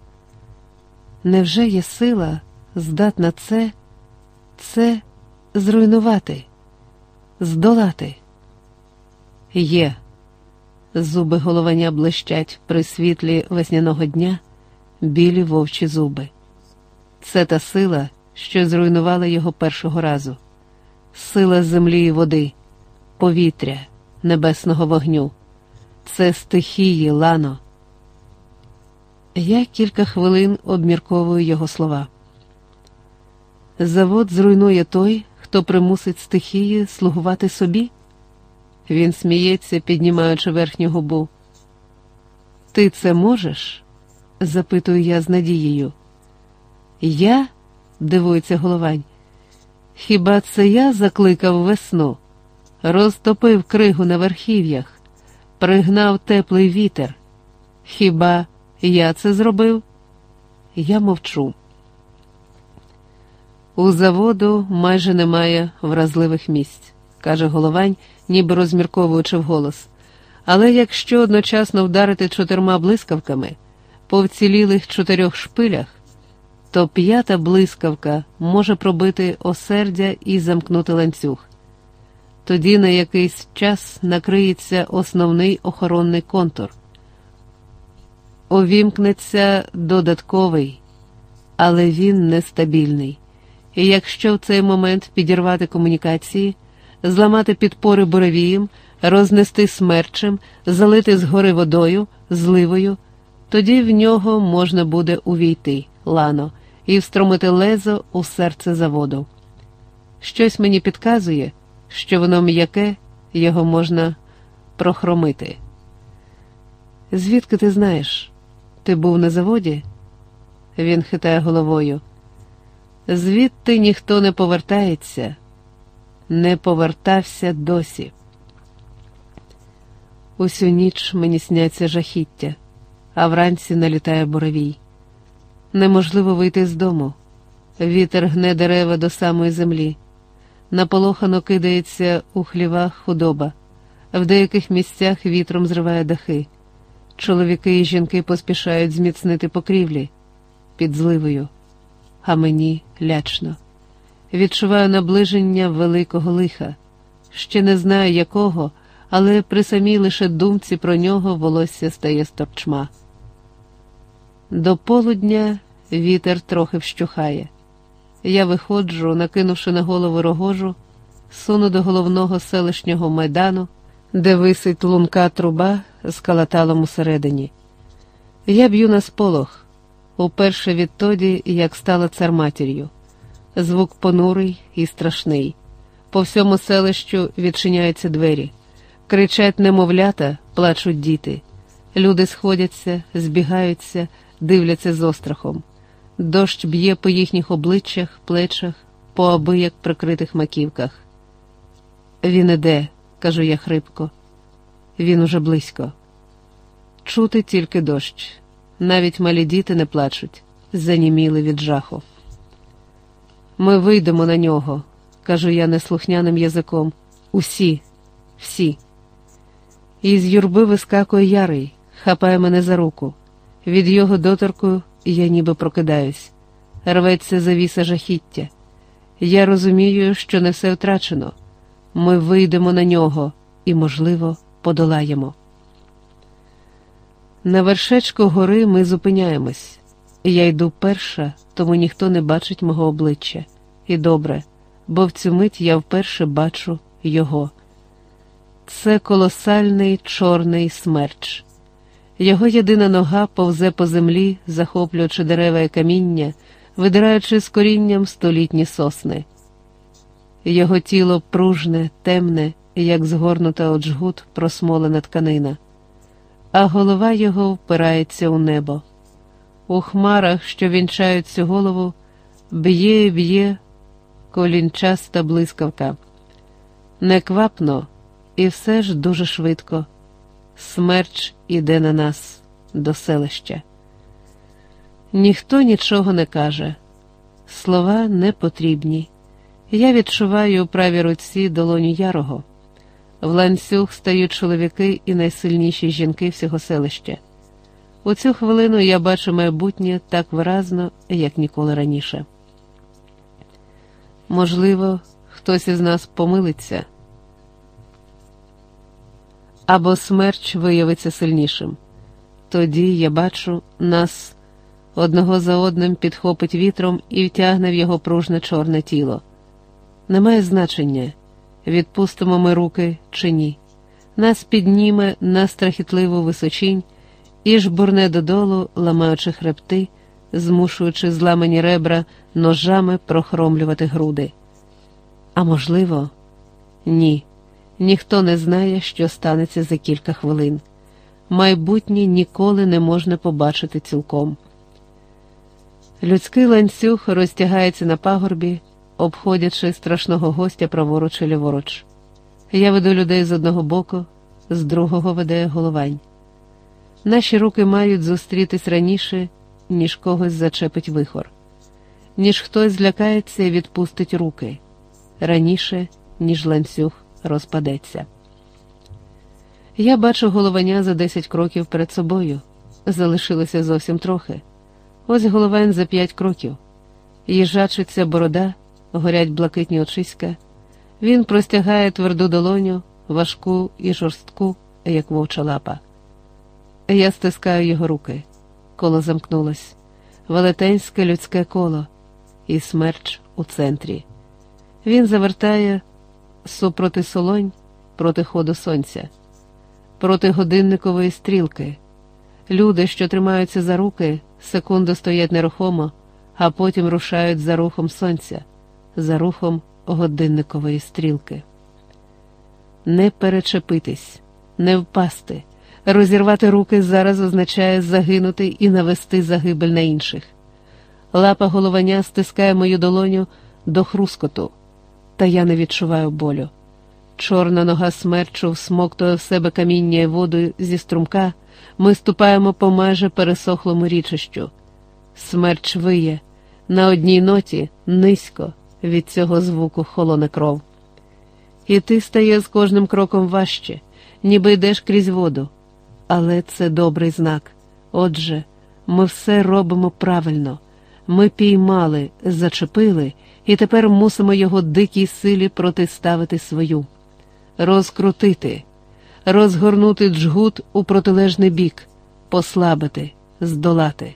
Невже є сила здатна це, це зруйнувати, здолати? Є. Зуби головання блищать при світлі весняного дня, білі вовчі зуби. Це та сила, що зруйнувала його першого разу, сила землі і води, повітря, небесного вогню. Це стихії, лано. Я кілька хвилин обмірковую його слова. Завод зруйнує той, хто примусить стихії слугувати собі. Він сміється, піднімаючи верхню губу. Ти це можеш? запитую я з надією. Я? дивується головань. Хіба це я закликав весну, розтопив кригу на верхів'ях, пригнав теплий вітер? Хіба я це зробив? Я мовчу. У заводу майже немає вразливих місць, каже головань, ніби розмірковуючи вголос. Але якщо одночасно вдарити чотирма блискавками по вцілілих чотирьох шпилях, то п'ята блискавка може пробити осердя і замкнути ланцюг. Тоді на якийсь час накриється основний охоронний контур. Увімкнеться додатковий, але він нестабільний. І якщо в цей момент підірвати комунікації, зламати підпори буревієм, рознести смерчем, залити згори водою, зливою, тоді в нього можна буде увійти, лано, і встромити лезо у серце заводу. Щось мені підказує, що воно м'яке, його можна прохромити. Звідки ти знаєш? Ти був на заводі? Він хитає головою. Звідти ніхто не повертається, не повертався досі. Усю ніч мені сняться жахіття, а вранці налітає буровій. Неможливо вийти з дому. Вітер гне дерева до самої землі. Наполохано кидається у хлівах худоба, в деяких місцях вітром зриває дахи. Чоловіки і жінки поспішають зміцнити покрівлі під зливою, а мені лячно. Відчуваю наближення великого лиха, ще не знаю якого, але при самій лише думці про нього волосся стає сторчма. До полудня вітер трохи вщухає. Я виходжу, накинувши на голову рогожу, суну до головного селищнього майдану, де висить лунка труба з калаталом усередині. Я б'ю на сполох, уперше відтоді, як стала царматір'ю. Звук понурий і страшний. По всьому селищу відчиняються двері. Кричать немовлята, плачуть діти. Люди сходяться, збігаються, дивляться з острахом. Дощ б'є по їхніх обличчях, плечах, по абияк прикритих маківках. Він іде, кажу я хрипко. Він уже близько. Чути тільки дощ. Навіть малі діти не плачуть, заніміли від жаху. Ми вийдемо на нього, кажу я неслухняним язиком. Усі, всі. Із юрби вискакує ярий, хапає мене за руку. Від його доторку я ніби прокидаюсь, рветься завіса жахіття. Я розумію, що не все втрачено. Ми вийдемо на нього і, можливо, подолаємо. На вершечку гори ми зупиняємось. Я йду перша, тому ніхто не бачить мого обличчя. І добре, бо в цю мить я вперше бачу його. Це колосальний чорний смерч. Його єдина нога повзе по землі, захоплюючи дерева і каміння, видираючи з корінням столітні сосни. Його тіло пружне, темне, як згорнута от жгут просмолена тканина, а голова його впирається у небо. У хмарах, що вінчають цю голову, б'є б'є колінчаста блискавка. Неквапно, і все ж дуже швидко. Смерч іде на нас до селища. Ніхто нічого не каже, слова не потрібні. Я відчуваю у правій руці долоню ярого. В ланцюг стають чоловіки і найсильніші жінки всього селища. У цю хвилину я бачу майбутнє так виразно, як ніколи раніше. Можливо, хтось із нас помилиться або смерч виявиться сильнішим. Тоді я бачу, нас одного за одним підхопить вітром і втягне в його пружне чорне тіло. Немає значення, відпустимо ми руки чи ні. Нас підніме на страхітливу височінь і жбурне додолу, ламаючи хребти, змушуючи зламані ребра ножами прохромлювати груди. А можливо, ні. Ніхто не знає, що станеться за кілька хвилин. Майбутнє ніколи не можна побачити цілком. Людський ланцюг розтягається на пагорбі, обходячи страшного гостя праворуч і ліворуч. Я веду людей з одного боку, з другого веде головань. Наші руки мають зустрітись раніше, ніж когось зачепить вихор, ніж хтось злякається і відпустить руки раніше, ніж ланцюг розпадеться. Я бачу головання за десять кроків перед собою. Залишилося зовсім трохи. Ось головань за п'ять кроків. Їжачиться борода, горять блакитні очиська. Він простягає тверду долоню, важку і жорстку, як вовча лапа. Я стискаю його руки. Коло замкнулось. Велетенське людське коло і смерч у центрі. Він завертає супроти солонь, проти ходу сонця, проти годинникової стрілки. Люди, що тримаються за руки, секунду стоять нерухомо, а потім рушають за рухом сонця, за рухом годинникової стрілки. Не перечепитись, не впасти, розірвати руки зараз означає загинути і навести загибель на інших. Лапа головання стискає мою долоню до хрускоту та я не відчуваю болю. Чорна нога смерчу всмоктує в себе каміння і воду зі струмка, ми ступаємо по майже пересохлому річищу. Смерч виє, на одній ноті низько від цього звуку холоне кров. І ти стає з кожним кроком важче, ніби йдеш крізь воду. Але це добрий знак. Отже, ми все робимо правильно. Ми піймали, зачепили і тепер мусимо його дикій силі протиставити свою. розкрутити, розгорнути джгут у протилежний бік, послабити, здолати.